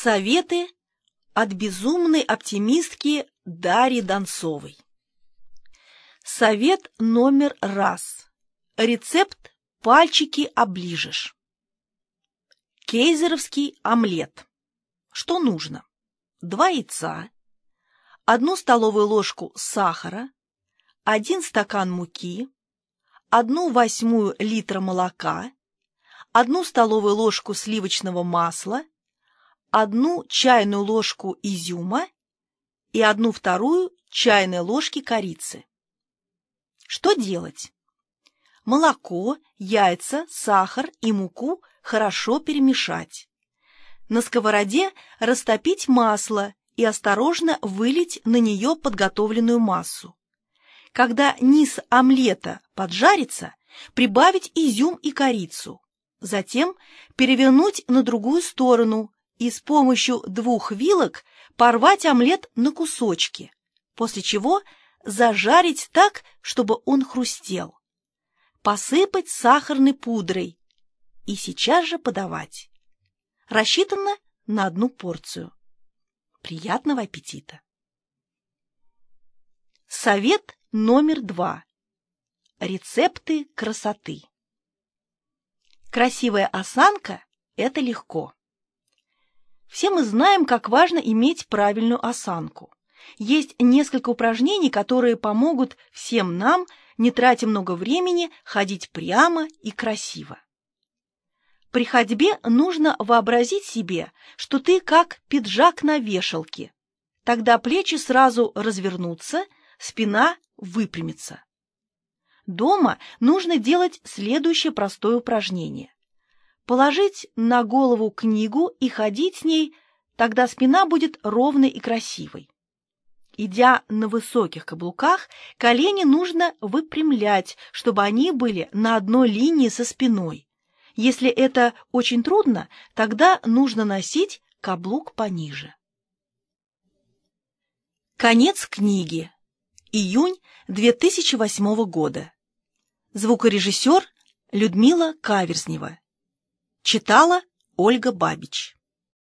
Советы от безумной оптимистки Дарьи Донцовой. Совет номер раз. Рецепт пальчики оближешь. Кейзеровский омлет. Что нужно? Два яйца, одну столовую ложку сахара, один стакан муки, одну восьмую литра молока, одну столовую ложку сливочного масла, одну чайную ложку изюма и одну вторую чайной ложки корицы. Что делать? Молоко, яйца, сахар и муку хорошо перемешать. На сковороде растопить масло и осторожно вылить на нее подготовленную массу. Когда низ омлета поджарится, прибавить изюм и корицу. Затем перевернуть на другую сторону и с помощью двух вилок порвать омлет на кусочки, после чего зажарить так, чтобы он хрустел. Посыпать сахарной пудрой и сейчас же подавать. Рассчитано на одну порцию. Приятного аппетита! Совет номер два. Рецепты красоты. Красивая осанка – это легко. Все мы знаем, как важно иметь правильную осанку. Есть несколько упражнений, которые помогут всем нам, не тратя много времени, ходить прямо и красиво. При ходьбе нужно вообразить себе, что ты как пиджак на вешалке. Тогда плечи сразу развернутся, спина выпрямится. Дома нужно делать следующее простое упражнение положить на голову книгу и ходить с ней, тогда спина будет ровной и красивой. Идя на высоких каблуках, колени нужно выпрямлять, чтобы они были на одной линии со спиной. Если это очень трудно, тогда нужно носить каблук пониже. Конец книги. Июнь 2008 года. Звукорежиссер Людмила Каверзнева. Читала Ольга Бабич